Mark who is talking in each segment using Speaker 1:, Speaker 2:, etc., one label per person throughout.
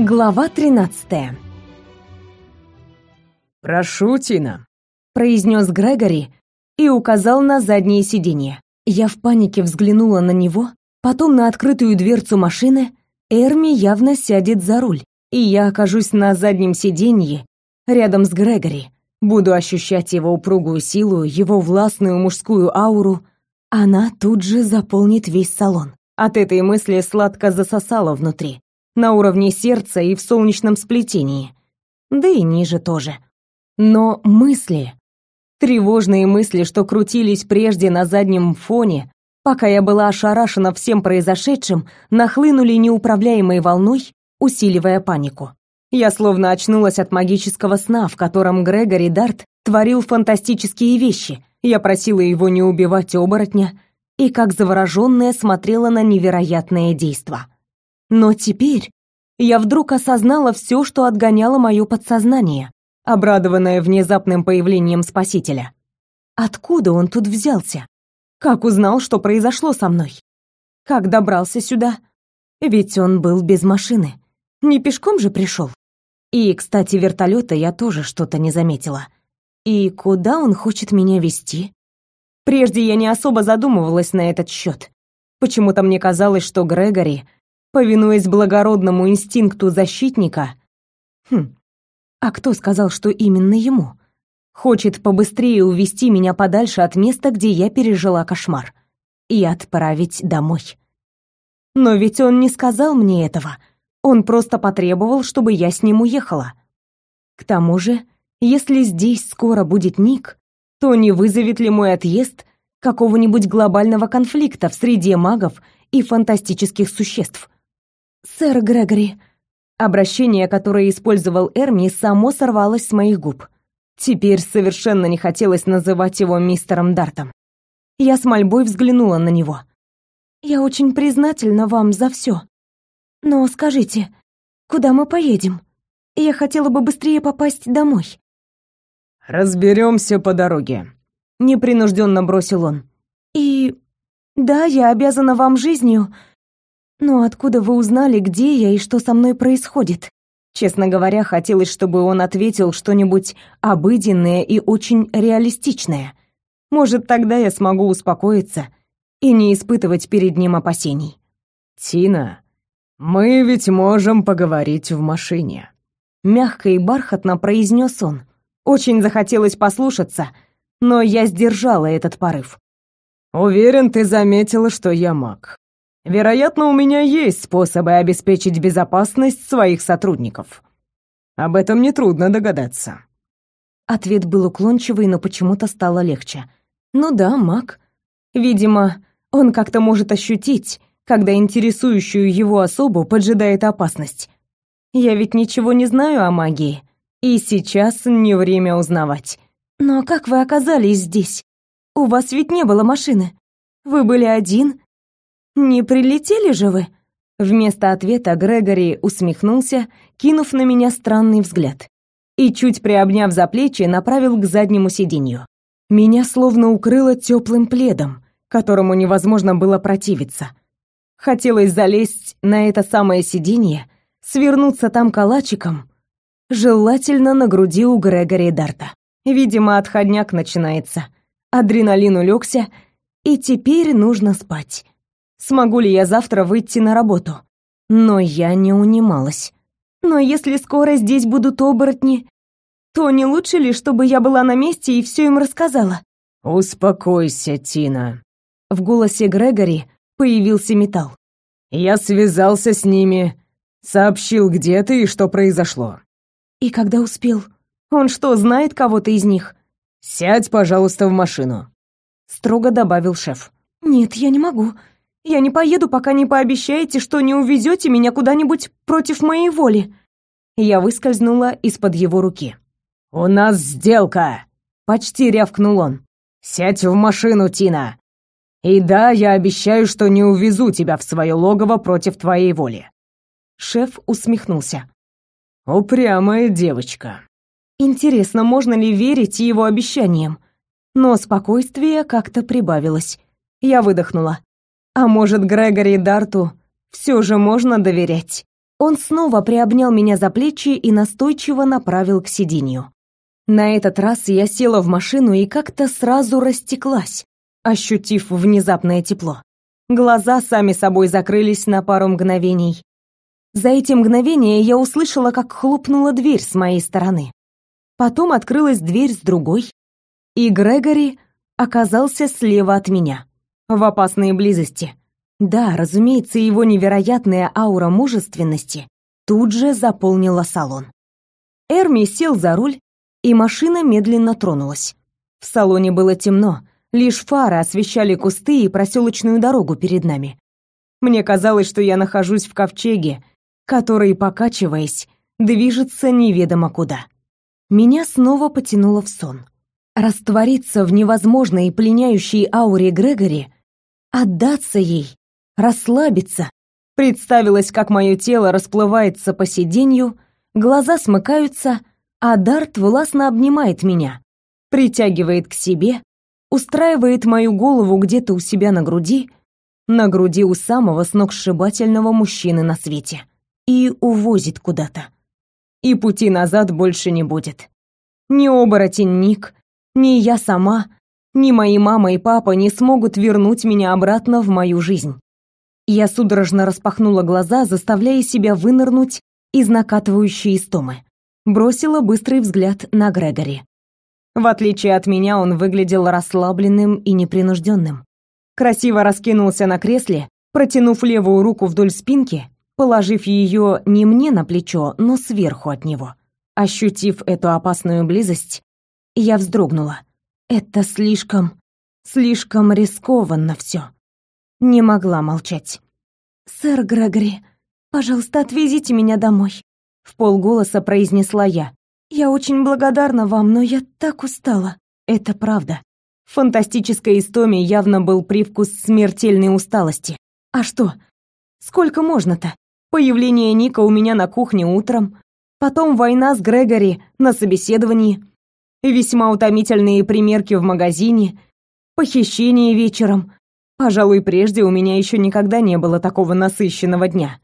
Speaker 1: Глава 13.
Speaker 2: «Прошу, Тина», —
Speaker 1: произнес Грегори и указал на заднее сиденье. Я в панике взглянула на него, потом на открытую дверцу машины. Эрми явно сядет за руль, и я окажусь на заднем сиденье рядом с Грегори. Буду ощущать его упругую силу, его властную мужскую ауру. Она тут же заполнит весь салон. От этой мысли сладко засосало внутри на уровне сердца и в солнечном сплетении, да и ниже тоже. Но мысли, тревожные мысли, что крутились прежде на заднем фоне, пока я была ошарашена всем произошедшим, нахлынули неуправляемой волной, усиливая панику. Я словно очнулась от магического сна, в котором Грегори Дарт творил фантастические вещи. Я просила его не убивать оборотня и как завороженная смотрела на невероятное действо. Но теперь я вдруг осознала все, что отгоняло мое подсознание, обрадованное внезапным появлением спасителя. Откуда он тут взялся? Как узнал, что произошло со мной? Как добрался сюда? Ведь он был без машины. Не пешком же пришел. И, кстати, вертолета я тоже что-то не заметила. И куда он хочет меня вести? Прежде я не особо задумывалась на этот счет. Почему-то мне казалось, что Грегори повинуясь благородному инстинкту защитника. Хм. А кто сказал, что именно ему? Хочет побыстрее увести меня подальше от места, где я пережила кошмар, и отправить домой. Но ведь он не сказал мне этого. Он просто потребовал, чтобы я с ним уехала. К тому же, если здесь скоро будет Ник, то не вызовет ли мой отъезд какого-нибудь глобального конфликта в среде магов и фантастических существ? «Сэр Грегори». Обращение, которое использовал Эрми, само сорвалось с моих губ. Теперь совершенно не хотелось называть его мистером Дартом. Я с мольбой взглянула на него. «Я очень признательна вам за все. Но скажите, куда мы поедем? Я хотела бы быстрее попасть домой».
Speaker 2: Разберемся по дороге», — непринужденно бросил он.
Speaker 1: «И... да, я обязана вам жизнью, «Но откуда вы узнали, где я и что со мной происходит?» Честно говоря, хотелось, чтобы он ответил что-нибудь обыденное и очень реалистичное. Может, тогда я смогу успокоиться и не испытывать перед ним опасений.
Speaker 2: «Тина, мы ведь можем поговорить в машине», —
Speaker 1: мягко и бархатно произнес он. Очень захотелось послушаться, но я сдержала этот порыв.
Speaker 2: «Уверен, ты заметила, что я маг. Вероятно, у меня есть способы обеспечить безопасность своих сотрудников. Об этом нетрудно догадаться.
Speaker 1: Ответ был уклончивый, но почему-то стало легче. Ну да, маг. Видимо, он как-то может ощутить, когда интересующую его особу поджидает опасность. Я ведь ничего не знаю о магии, и сейчас не время узнавать. Но как вы оказались здесь? У вас ведь не было машины. Вы были один, «Не прилетели же вы?» Вместо ответа Грегори усмехнулся, кинув на меня странный взгляд, и, чуть приобняв за плечи, направил к заднему сиденью. Меня словно укрыло теплым пледом, которому невозможно было противиться. Хотелось залезть на это самое сиденье, свернуться там калачиком, желательно на груди у Грегори Дарта. Видимо, отходняк начинается. Адреналин улегся, и теперь нужно спать смогу ли я завтра выйти на работу. Но я не унималась. Но если скоро здесь будут оборотни, то не лучше ли, чтобы я была на месте и все им рассказала?
Speaker 2: Успокойся, Тина.
Speaker 1: В голосе Грегори появился металл.
Speaker 2: Я связался с ними, сообщил, где ты и что произошло.
Speaker 1: И когда успел? Он что, знает кого-то из них?
Speaker 2: Сядь, пожалуйста, в машину,
Speaker 1: строго добавил шеф. Нет, я не могу. Я не поеду, пока не пообещаете, что не увезете меня куда-нибудь против моей воли. Я выскользнула из-под его руки.
Speaker 2: У нас сделка, почти рявкнул он. Сядь в машину, Тина. И да, я обещаю, что не увезу тебя в свое логово против твоей воли.
Speaker 1: Шеф усмехнулся.
Speaker 2: Упрямая девочка.
Speaker 1: Интересно, можно ли верить его обещаниям? Но спокойствие как-то прибавилось. Я выдохнула. А может, Грегори Дарту все же можно доверять? Он снова приобнял меня за плечи и настойчиво направил к сиденью. На этот раз я села в машину и как-то сразу растеклась, ощутив внезапное тепло. Глаза сами собой закрылись на пару мгновений. За эти мгновения я услышала, как хлопнула дверь с моей стороны. Потом открылась дверь с другой, и Грегори оказался слева от меня, в опасной близости. Да, разумеется, его невероятная аура мужественности тут же заполнила салон. Эрми сел за руль, и машина медленно тронулась. В салоне было темно, лишь фары освещали кусты и проселочную дорогу перед нами. Мне казалось, что я нахожусь в ковчеге, который, покачиваясь, движется неведомо куда. Меня снова потянуло в сон. Раствориться в невозможной пленяющей ауре Грегори, отдаться ей, расслабиться. Представилось, как мое тело расплывается по сиденью, глаза смыкаются, а Дарт властно обнимает меня, притягивает к себе, устраивает мою голову где-то у себя на груди, на груди у самого сногсшибательного мужчины на свете, и увозит куда-то. И пути назад больше не будет. Ни оборотень Ник, ни я сама, ни мои мама и папа не смогут вернуть меня обратно в мою жизнь. Я судорожно распахнула глаза, заставляя себя вынырнуть из накатывающей истомы. Бросила быстрый взгляд на Грегори. В отличие от меня, он выглядел расслабленным и непринужденным. Красиво раскинулся на кресле, протянув левую руку вдоль спинки, положив ее не мне на плечо, но сверху от него. Ощутив эту опасную близость, я вздрогнула. Это слишком, слишком рискованно все не могла молчать. «Сэр Грегори, пожалуйста, отвезите меня домой», — в полголоса произнесла я. «Я очень благодарна вам, но я так устала». Это правда. В фантастической истоме явно был привкус смертельной усталости. А что? Сколько можно-то? Появление Ника у меня на кухне утром, потом война с Грегори на собеседовании, весьма утомительные примерки в магазине, похищение вечером, Пожалуй, прежде у меня еще никогда не было такого насыщенного дня.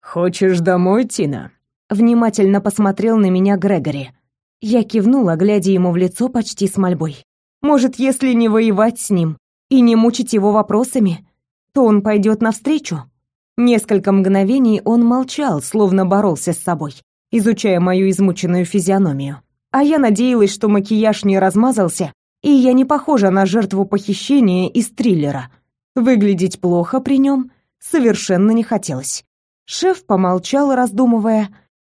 Speaker 2: «Хочешь домой, Тина?»
Speaker 1: Внимательно посмотрел на меня Грегори. Я кивнула, глядя ему в лицо почти с мольбой. Может, если не воевать с ним и не мучить его вопросами, то он пойдет навстречу? Несколько мгновений он молчал, словно боролся с собой, изучая мою измученную физиономию. А я надеялась, что макияж не размазался, и я не похожа на жертву похищения из триллера — Выглядеть плохо при нем совершенно не хотелось. Шеф помолчал, раздумывая,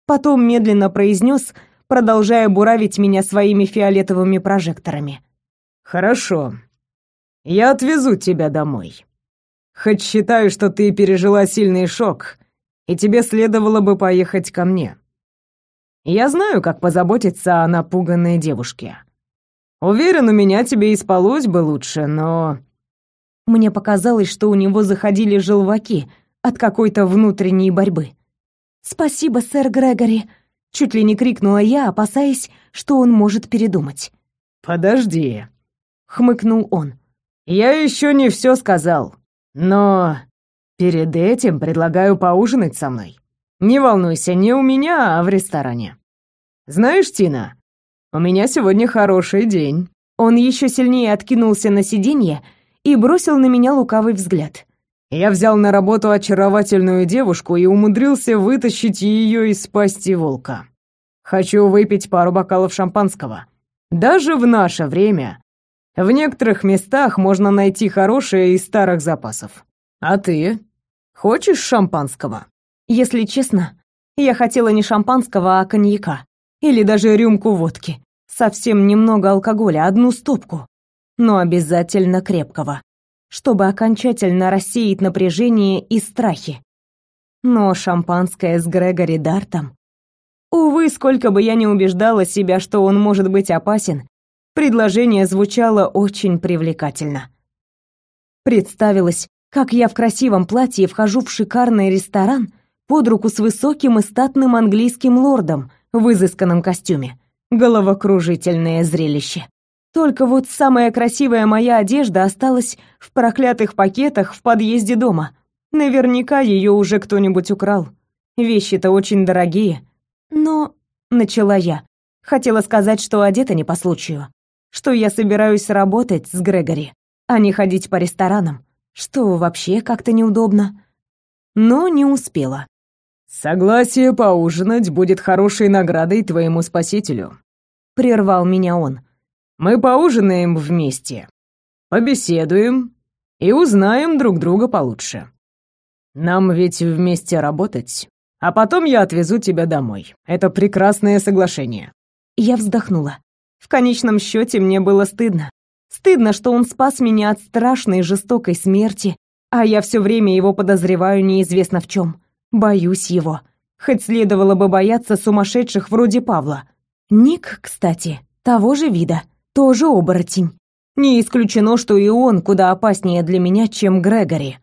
Speaker 1: потом медленно произнес, продолжая буравить меня своими фиолетовыми прожекторами.
Speaker 2: «Хорошо. Я отвезу тебя домой. Хоть считаю, что ты пережила сильный шок, и тебе следовало бы поехать ко мне. Я знаю, как позаботиться о напуганной девушке. Уверен, у меня тебе и спалось бы лучше, но
Speaker 1: мне показалось, что у него заходили желваки от какой-то внутренней борьбы. «Спасибо, сэр Грегори!» — чуть ли не крикнула я, опасаясь, что он может передумать.
Speaker 2: «Подожди!» — хмыкнул он. «Я еще не все сказал, но перед этим предлагаю поужинать со мной. Не волнуйся, не у меня, а в ресторане. Знаешь, Тина, у меня сегодня хороший день».
Speaker 1: Он еще сильнее откинулся на сиденье и бросил на меня лукавый взгляд.
Speaker 2: Я взял на работу очаровательную девушку и умудрился вытащить ее из пасти волка. Хочу выпить пару бокалов шампанского. Даже в наше время в некоторых местах можно найти хорошее из старых запасов. А ты? Хочешь шампанского?
Speaker 1: Если честно, я хотела не шампанского, а коньяка. Или даже рюмку водки. Совсем немного алкоголя, одну стопку но обязательно крепкого, чтобы окончательно рассеять напряжение и страхи. Но шампанское с Грегори Дартом... Увы, сколько бы я ни убеждала себя, что он может быть опасен, предложение звучало очень привлекательно. Представилось, как я в красивом платье вхожу в шикарный ресторан под руку с высоким и статным английским лордом в изысканном костюме. Головокружительное зрелище. Только вот самая красивая моя одежда осталась в проклятых пакетах в подъезде дома. Наверняка ее уже кто-нибудь украл. Вещи-то очень дорогие. Но, начала я, хотела сказать, что одета не по случаю, что я собираюсь работать с Грегори, а не ходить по ресторанам, что вообще как-то неудобно. Но не успела.
Speaker 2: «Согласие поужинать будет хорошей наградой твоему спасителю», — прервал меня он. «Мы поужинаем вместе, побеседуем и узнаем друг друга получше. Нам ведь вместе работать, а потом я отвезу тебя домой. Это прекрасное соглашение».
Speaker 1: Я вздохнула. В конечном счете мне было стыдно. Стыдно, что он спас меня от страшной жестокой смерти, а я все время его подозреваю неизвестно в чем. Боюсь его. Хоть следовало бы бояться сумасшедших вроде Павла. Ник, кстати, того же вида, тоже оборотень. Не исключено, что и он куда опаснее для меня, чем Грегори.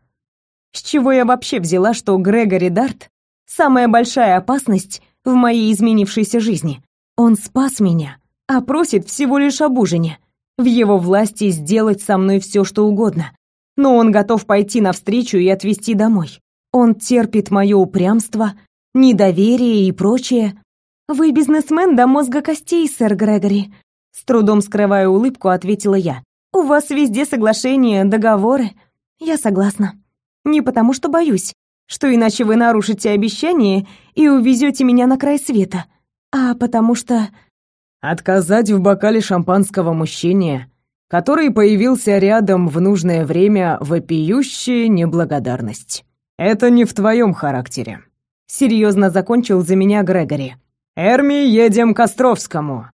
Speaker 1: С чего я вообще взяла, что Грегори Дарт — самая большая опасность в моей изменившейся жизни? Он спас меня, а просит всего лишь об ужине. В его власти сделать со мной все, что угодно. Но он готов пойти навстречу и отвезти домой. Он терпит мое упрямство, недоверие и прочее. Вы бизнесмен до мозга костей, сэр Грегори. С трудом скрывая улыбку, ответила я. У вас везде соглашения, договоры. Я согласна. Не потому что боюсь, что иначе вы нарушите обещание и увезете меня на край света, а потому что...
Speaker 2: Отказать в бокале шампанского мужчине, который появился рядом в нужное время, вопиющая неблагодарность. Это не в твоем характере. Серьезно закончил за меня Грегори. Эрми, едем к Островскому.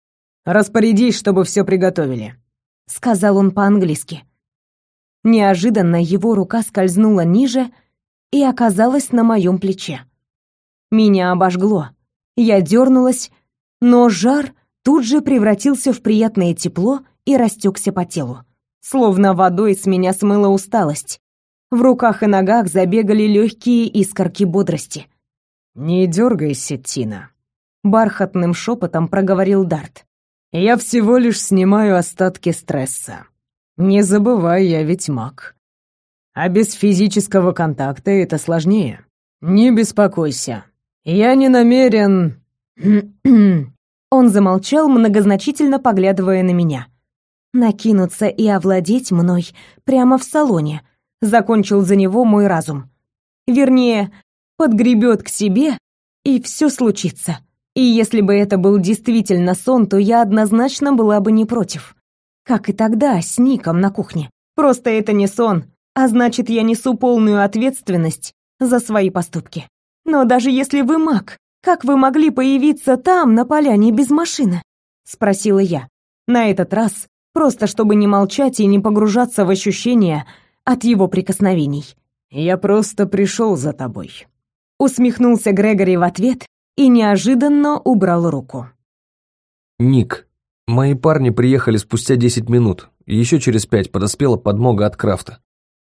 Speaker 2: Распорядись, чтобы все приготовили.
Speaker 1: Сказал он по-английски. Неожиданно его рука скользнула ниже и оказалась на моем плече. Меня обожгло. Я дернулась, но жар тут же превратился в приятное тепло и растекся по телу. Словно водой с меня смыла усталость. В руках и ногах забегали легкие искорки бодрости.
Speaker 2: «Не дергайся, Тина», — бархатным шепотом проговорил Дарт. «Я всего лишь снимаю остатки стресса. Не забывай, я ведь маг. А без физического контакта это сложнее. Не беспокойся. Я не намерен...»
Speaker 1: Он замолчал, многозначительно поглядывая на меня. Накинуться и овладеть мной прямо в салоне. Закончил за него мой разум. Вернее, подгребет к себе, и все случится. И если бы это был действительно сон, то я однозначно была бы не против. Как и тогда, с Ником на кухне. Просто это не сон, а значит, я несу полную ответственность за свои поступки. Но даже если вы маг, как вы могли появиться там, на поляне, без машины? Спросила я. На этот раз, просто чтобы не молчать и не погружаться в ощущения от его прикосновений.
Speaker 2: «Я просто пришел за тобой», —
Speaker 1: усмехнулся Грегори в ответ и неожиданно убрал руку.
Speaker 3: «Ник, Мои парни приехали спустя 10 минут, и еще через пять подоспела подмога от Крафта.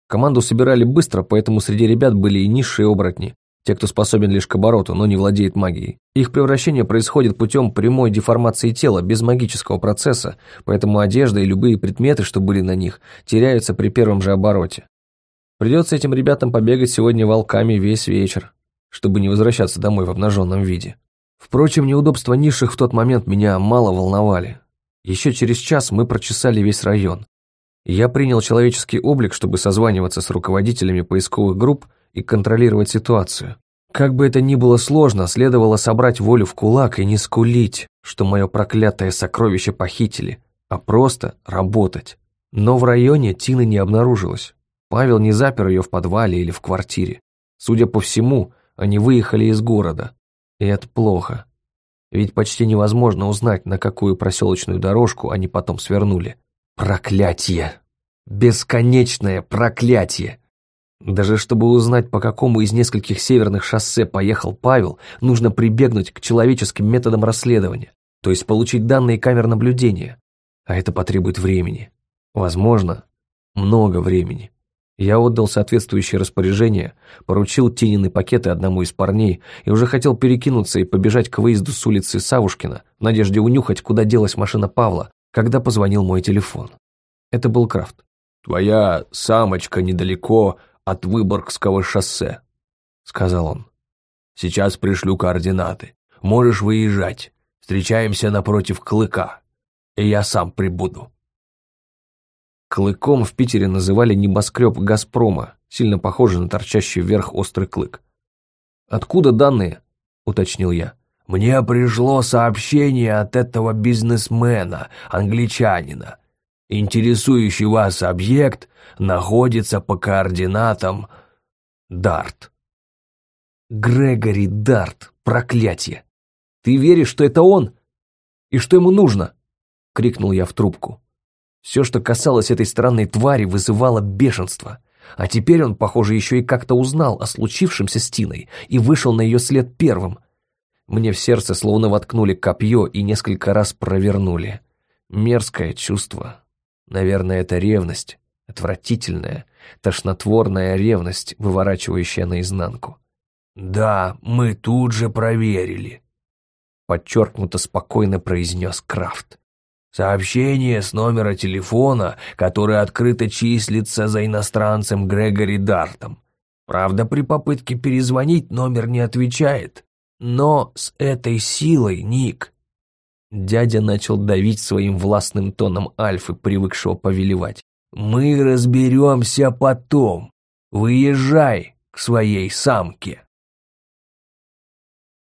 Speaker 3: Команду собирали быстро, поэтому среди ребят были и низшие оборотни, те, кто способен лишь к обороту, но не владеет магией. Их превращение происходит путем прямой деформации тела, без магического процесса, поэтому одежда и любые предметы, что были на них, теряются при первом же обороте. Придется этим ребятам побегать сегодня волками весь вечер, чтобы не возвращаться домой в обнаженном виде. Впрочем, неудобства низших в тот момент меня мало волновали. Еще через час мы прочесали весь район. Я принял человеческий облик, чтобы созваниваться с руководителями поисковых групп и контролировать ситуацию. Как бы это ни было сложно, следовало собрать волю в кулак и не скулить, что мое проклятое сокровище похитили, а просто работать. Но в районе Тины не обнаружилось. Павел не запер ее в подвале или в квартире. Судя по всему, они выехали из города. И это плохо. Ведь почти невозможно узнать, на какую проселочную дорожку они потом свернули. Проклятие! Бесконечное проклятие! Даже чтобы узнать, по какому из нескольких северных шоссе поехал Павел, нужно прибегнуть к человеческим методам расследования, то есть получить данные камер наблюдения. А это потребует времени. Возможно, много времени. Я отдал соответствующее распоряжение, поручил Тинины пакеты одному из парней и уже хотел перекинуться и побежать к выезду с улицы Савушкина в надежде унюхать, куда делась машина Павла, когда позвонил мой телефон. Это был Крафт.
Speaker 4: «Твоя самочка недалеко от Выборгского шоссе», — сказал он. Сейчас пришлю координаты. Можешь выезжать. Встречаемся напротив Клыка. И я сам прибуду».
Speaker 3: Клыком в Питере называли небоскреб «Газпрома», сильно похожий на торчащий вверх острый клык. «Откуда данные?» — уточнил я.
Speaker 4: «Мне пришло сообщение от этого бизнесмена, англичанина. Интересующий вас объект находится по координатам Дарт».
Speaker 3: «Грегори Дарт, проклятие! Ты веришь, что это он? И что ему нужно?» — крикнул я в трубку. Все, что касалось этой странной твари, вызывало бешенство. А теперь он, похоже, еще и как-то узнал о случившемся с Тиной и вышел на ее след первым. Мне в сердце словно воткнули копье и несколько раз провернули. Мерзкое чувство. Наверное, это ревность. Отвратительная, тошнотворная ревность, выворачивающая наизнанку.
Speaker 4: «Да, мы тут же проверили», —
Speaker 3: подчеркнуто спокойно произнес Крафт.
Speaker 4: Сообщение с номера телефона, который открыто числится за иностранцем Грегори Дартом. Правда, при попытке перезвонить номер не отвечает. Но с этой силой, Ник...
Speaker 3: Дядя начал давить своим властным тоном Альфы, привыкшего повелевать.
Speaker 4: «Мы разберемся потом. Выезжай к своей самке».